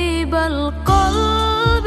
حبيب القلب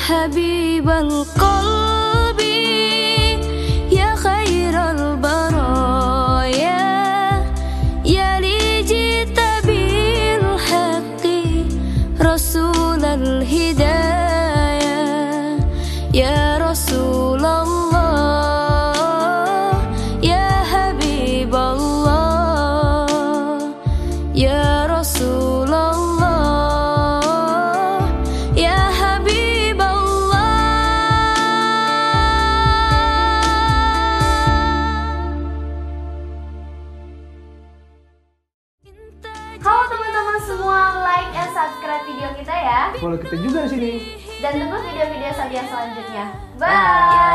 حبيب القلب. saya. Follow kita juga di sini. Dan tunggu video-video saya selanjutnya. Bye. Bye.